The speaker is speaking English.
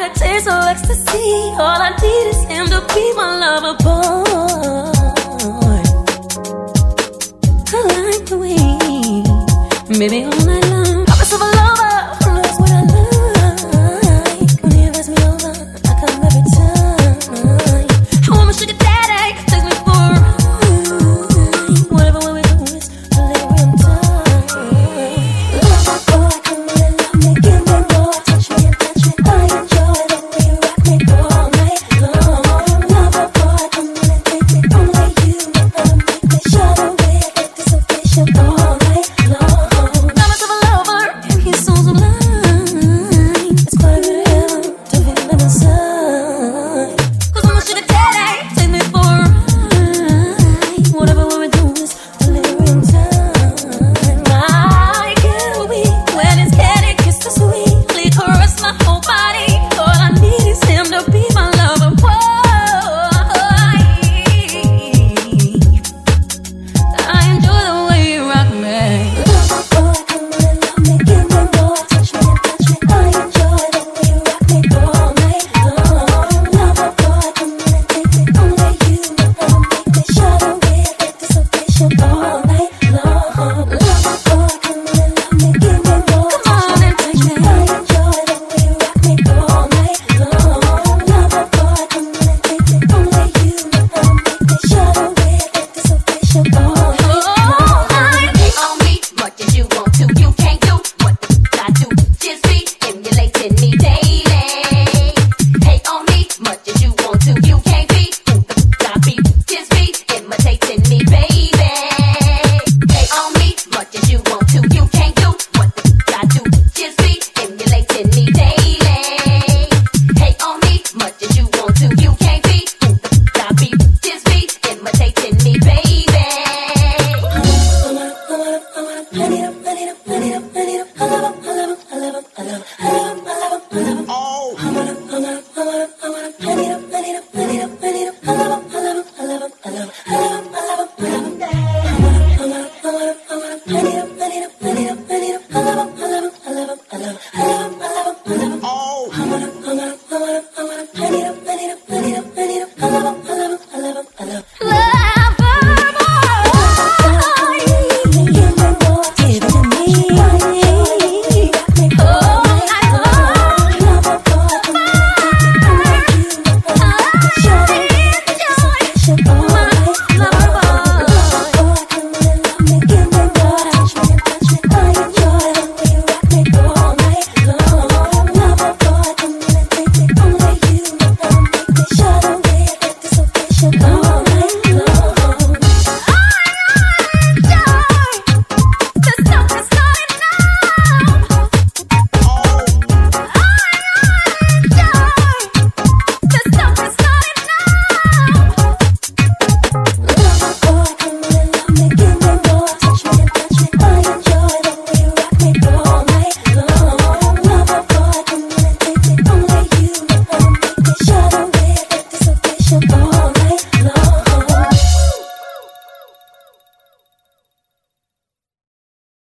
like a taste of ecstasy. All I need is him to be my lover boy. I like the way, baby, all night. All